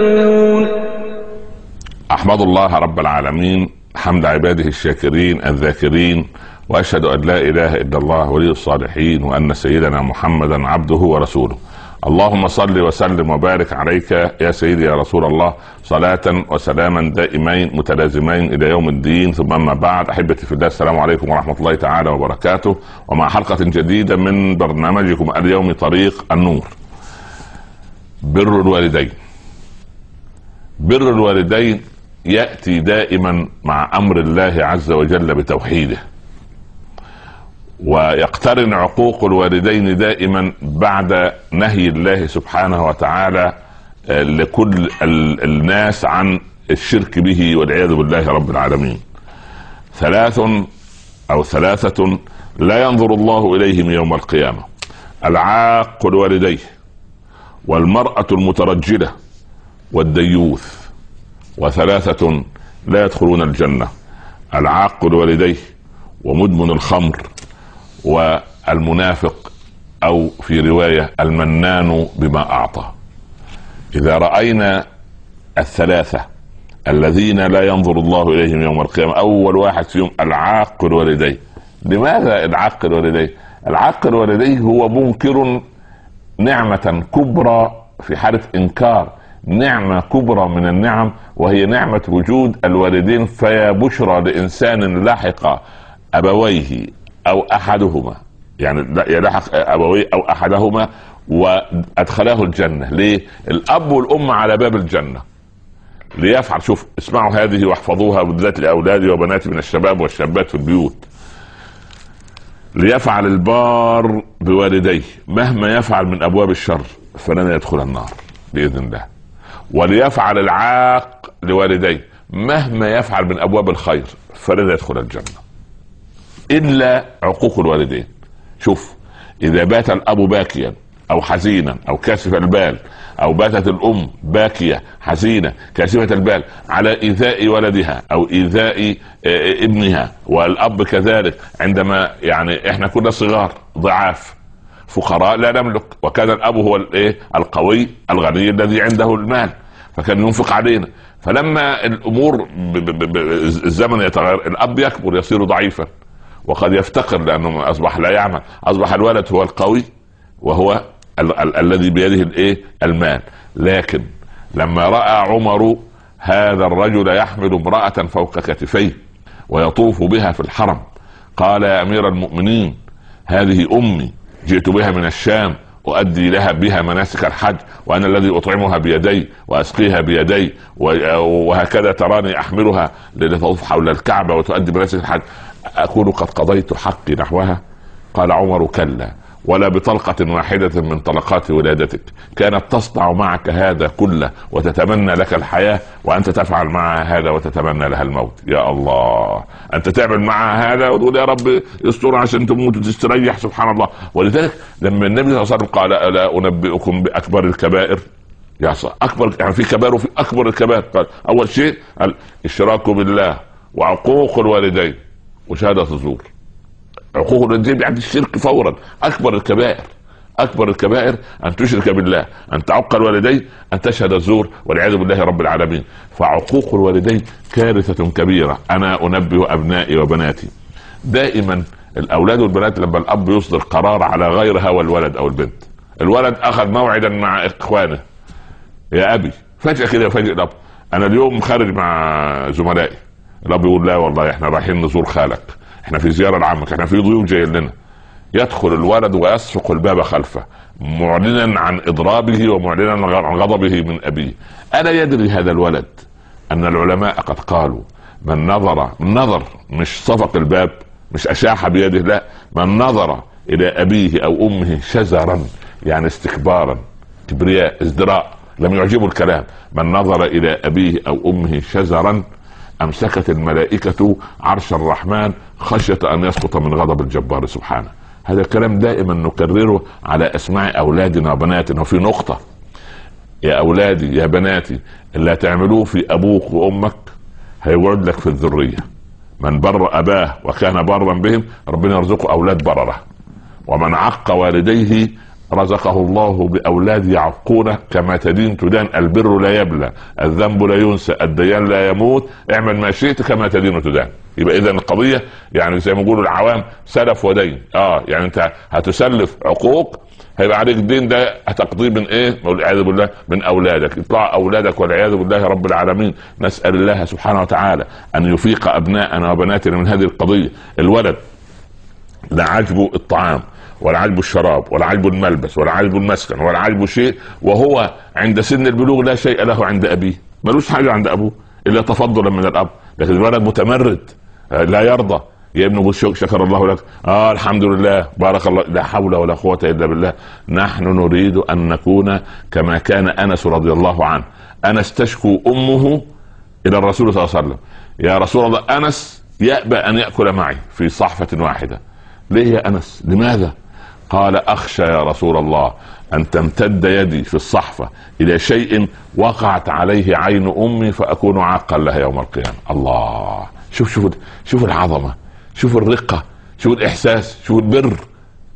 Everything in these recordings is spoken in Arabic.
تتقون أحمد الله رب العالمين حمد عباده الشاكرين الذاكرين وأشهد أن لا إله إلا الله ولي الصالحين وأن سيدنا محمدا عبده ورسوله. اللهم صل وسلم وبارك عليك يا سيدي يا رسول الله صلاة وسلاما دائمين متلازمين إلى يوم الدين. ثم أما بعد أحبتي في الله السلام عليكم ورحمة الله تعالى وبركاته. ومع حلقة جديدة من برنامجكم اليوم طريق النور. بر الوالدين. بر الوالدين يأتي دائما مع أمر الله عز وجل بتوحيده. ويقترن عقوق الوالدين دائما بعد نهي الله سبحانه وتعالى آه، لكل الناس عن الشرك به والعياذ بالله رب العالمين. ثلاث أو ثلاثة لا ينظر الله إليهم يوم القيامة. العاق لوالديه والمرأة المترجلة والديوث وثلاثة لا يدخلون الجنة العاق لوالديه ومدمن الخمر والمنافق أو في رواية المنان بما أعطى. إذا رأينا الثلاثة الذين لا ينظر الله إليهم يوم القيامة أول واحد فيهم العاق الوالدين لماذا العاق الوالدين العاق الوالدين هو منكر نعمة كبرى في حالة إنكار. نعمة كبرى من النعم وهي نعمة وجود الوالدين فيا بشرى لإنسان لحق أبويه أو أحدهما. يعني يلحق أبويه أو أحدهما وأدخلاه الجنة. ليه؟ الأب والأم على باب الجنة. ليفعل شوف اسمعوا هذه واحفظوها بالذات لأولادي وبناتي من الشباب والشابات في البيوت. ليفعل البار بوالديه مهما يفعل من أبواب الشر فلن يدخل النار بإذن الله. وليفعل العاق لوالديه. مهما يفعل من أبواب الخير فلن يدخل الجنة. إلا عقوق الوالدين. شوف إذا بات الأب باكيا أو حزينا أو كاسف البال أو باتت الأم باكية حزينة كاسفه البال على إيذاء ولدها أو إيذاء آه، ابنها والأب كذلك عندما يعني إحنا كنا صغار ضعاف فقراء لا نملك. وكان الأب هو الايه القوي الغني الذي عنده المال. فكان ينفق علينا. فلما الأمور الزمن يتغير الأب يكبر يصير ضعيفا. وقد يفتقر لأنه أصبح لا يعمل. أصبح الولد هو القوي وهو ال- ال- الذي بيده الايه المال. لكن لما رأى عمر هذا الرجل يحمل امرأة فوق كتفيه ويطوف بها في الحرم قال يا أمير المؤمنين هذه أمي جئت بها من الشام أؤدي لها بها مناسك الحج وأنا الذي أطعمها بيدي وأسقيها بيدي وهكذا تراني أحملها لتطوف حول الكعبة وتؤدي مناسك الحج. اكون قد قضيت حقي نحوها؟ قال عمر كلا. ولا بطلقة واحدة من طلقات ولادتك. كانت تصنع معك هذا كله وتتمنى لك الحياة وأنت تفعل معها هذا وتتمنى لها الموت. يا الله. أنت تعمل معها هذا وتقول يا رب استر عشان تموت وتستريح سبحان الله. ولذلك لما النبي صلى الله عليه وسلم قال ألا أنبئكم بأكبر الكبائر؟ يا أكبر يعني في كبائر وفي أكبر الكبائر. قال أول شيء الاشراك بالله وعقوق الوالدين. وشهادة الزور. عقوق الوالدين بعد الشرك فورا. أكبر الكبائر أكبر الكبائر أن تشرك بالله أن تعق الوالدين أن تشهد الزور والعياذ بالله رب العالمين. فعقوق الوالدين كارثة كبيرة. أنا أنبه أبنائي وبناتي. دائما الأولاد والبنات لما الأب يصدر قرار على غير هوى الولد أو البنت. الولد أخذ موعدا مع إخوانه. يا أبي فجأة كده يفاجئ الأب. أنا اليوم خارج مع زملائي. الأب يقول لا والله إحنا رايحين نزور خالك. إحنا في زيارة لعمك إحنا في ضيوف جايين لنا. يدخل الولد ويسفق الباب خلفه معلنا عن إضرابه ومعلنا عن غضبه من أبيه. ألا يدري هذا الولد أن العلماء قد قالوا من نظر من نظر مش صفق الباب مش أشاح بيده لا من نظر إلى أبيه أو أمه شزرا يعني استكبارا كبرياء ازدراء لم يعجبه الكلام. من نظر إلى أبيه أو أمه شزرا أمسكت الملائكة عرش الرحمن خشية أن يسقط من غضب الجبار سبحانه. هذا الكلام دائما نكرره على اسماع أولادنا وبناتنا. وفي نقطة يا أولادي يا بناتي اللي هتعملوه في أبوك وأمك هيقعد لك في الذرية. من بر أباه وكان برا بهم ربنا يرزقه أولاد بررة. ومن عق والديه رزقه الله بأولاد يعقونه كما تدين تدان البر لا يبلى الذنب لا ينسى الديان لا يموت اعمل ما شئت كما تدين تدان يبقى اذا القضية يعني زي ما يقولوا العوام سلف ودين. آه يعني أنت هتسلف عقوق هيبقى عليك الدين ده هتقضيه من إيه؟ والعياذ بالله من أولادك، يطلع أولادك والعياذ بالله رب العالمين، نسأل الله سبحانه وتعالى أن يفيق أبناءنا وبناتنا من هذه القضية، الولد لا عجبه الطعام. ولا عجبه الشراب ولا عجبه الملبس ولا عجبه المسكن ولا عجبه شيء وهو عند سن البلوغ لا شيء له عند أبيه. ملوش حاجة عند أبوه إلا تفضلا من الأب. لكن الولد متمرد لا يرضى. يا ابن أبو شكر الله لك. آه الحمد لله. بارك الله لا حول ولا قوة إلا بالله. نحن نريد أن نكون كما كان أنس رضي الله عنه. أنس تشكو أمه إلى الرسول صلى الله عليه وسلم. يا رسول الله أنس يأبى أن يأكل معي في صحفة واحدة. ليه يا أنس؟ لماذا؟ قال أخشى يا رسول الله أن تمتد يدي في الصحفة إلى شيء وقعت عليه عين أمي فأكون عاقا لها يوم القيامة. الله. شوف شوف شوف العظمة شوف الرقة شوف الإحساس شوف البر.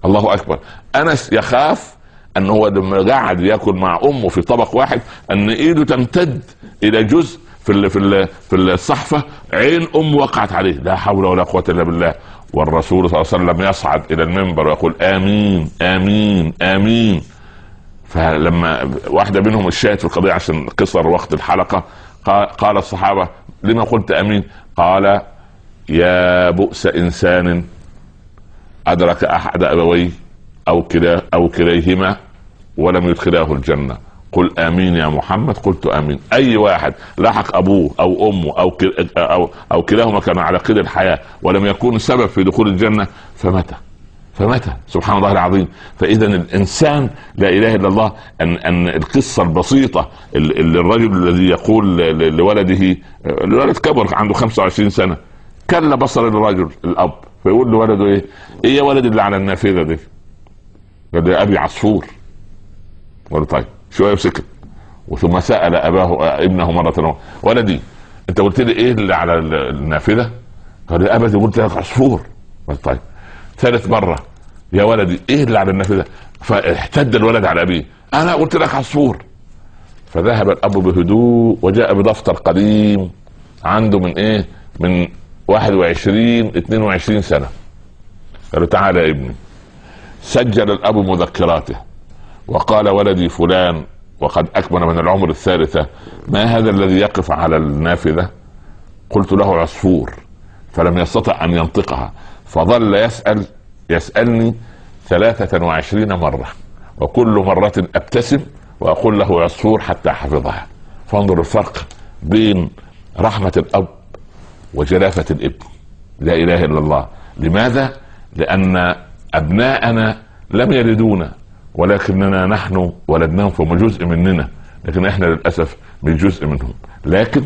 الله أكبر. أنس يخاف أن هو لما قعد يأكل مع أمه في طبق واحد أن إيده تمتد إلى جزء في في في الصحفة عين أم وقعت عليه. لا حول ولا قوة إلا بالله. والرسول صلى الله عليه وسلم يصعد إلى المنبر ويقول آمين آمين آمين. فلما واحدة منهم الشاهد في القضية عشان قصر وقت الحلقة قال الصحابة لما قلت آمين؟ قال يا بؤس إنسان أدرك أحد أبويه أو كلا أو كليهما ولم يدخلاه الجنة. قل آمين يا محمد. قلت آمين. أي واحد لحق أبوه أو أمه أو أو أو كلاهما كان على قيد الحياة ولم يكون سبب في دخول الجنة فمتى فمتى سبحان الله العظيم. فاذا الإنسان لا إله إلا الله. ان أن القصة البسيطة اللي الرجل الذي يقول لولده الولد كبر عنده 25 سنة. كل بصر الرجل الأب. فيقول لولده إيه؟ إيه يا ولد اللي على النافذة دي؟ قال أبي عصفور. قال طيب. شوية وسكت وثم سأل أباه ابنه مرة أخرى ولدي أنت قلت لي إيه اللي على النافذة؟ قال يا أبتي قلت لك عصفور قال طيب. ثالث مرة يا ولدي إيه اللي على النافذة؟ فاحتد الولد على أبيه. أنا قلت لك عصفور فذهب الأب بهدوء وجاء بدفتر قديم عنده من إيه؟ من 21 22 سنة. قالوا تعالى يا ابني. سجل الأب مذكراته. وقال ولدي فلان وقد اكمل من العمر الثالثة ما هذا الذي يقف على النافذة؟ قلت له عصفور فلم يستطع أن ينطقها فظل يسأل يسألني ثلاثة وعشرين مرة وكل مرة أبتسم وأقول له عصفور حتى حفظها. فانظر الفرق بين رحمة الأب وجلافة الابن. لا إله إلا الله. لماذا؟ لأن أبناءنا لم يلدونا. ولكننا نحن ولدناهم فهم جزء مننا لكن إحنا للأسف من جزء منهم. لكن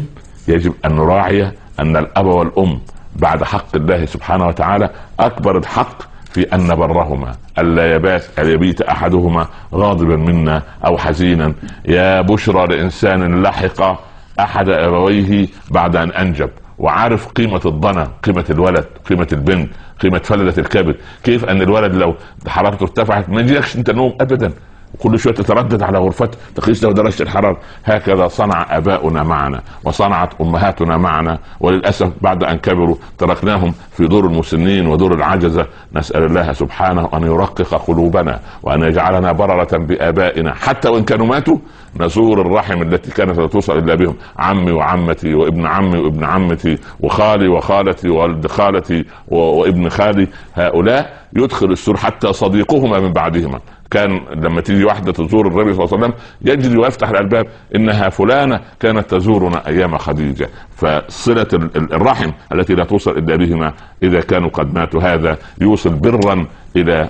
يجب أن نراعي أن الأب والأم بعد حق الله سبحانه وتعالى أكبر الحق في أن نبرهما. ألا يبات يبيت أحدهما غاضبا منا أو حزينا. يا بشرى لإنسان لحق أحد أبويه بعد أن أنجب. وعارف قيمة الضنا قيمة الولد قيمة البنت قيمة فلذة الكبد. كيف أن الولد لو حرارته ارتفعت ما يجيلكش أنت نوم ابدا؟ كل شوية تتردد على غرفته تقيس له درجة الحرارة. هكذا صنع آباؤنا معنا وصنعت أمهاتنا معنا وللأسف بعد أن كبروا تركناهم في دور المسنين ودور العجزة. نسأل الله سبحانه أن يرقق قلوبنا وأن يجعلنا بررة بآبائنا. حتى وإن كانوا ماتوا نزور الرحم التي كانت لا توصل إلا بهم. عمي وعمتي وابن عمي وابن عمتي وخالي وخالتي وولد خالتي وابن خالي. هؤلاء يدخل السر حتى صديقهما من بعدهما. كان لما تيجي واحدة تزور النبي صلى الله عليه وسلم يجري ويفتح الألباب إنها فلانة كانت تزورنا أيام خديجة. فصلة الرحم التي لا توصل إلا بهما إذا كانوا قد ماتوا. هذا يوصل برا إلى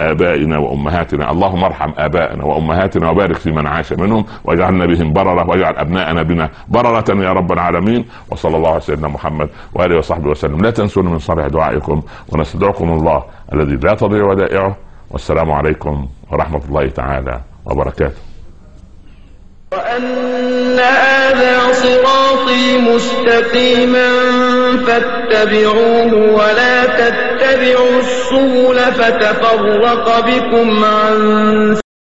آبائنا وأمهاتنا. اللهم ارحم ابائنا وأمهاتنا وبارك في من عاش منهم واجعلنا بهم بررة واجعل أبناءنا بنا بررة يا رب العالمين. وصلى الله على سيدنا محمد وآله وصحبه وسلم. لا تنسونا من صالح دعائكم ونستدعكم الله الذي لا تضيع ودائعه. والسلام عليكم ورحمة الله تعالى وبركاته. وأن هذا صراطي مستقيما فاتبعوه ولا تتبعوا السبل فتفرق بكم عن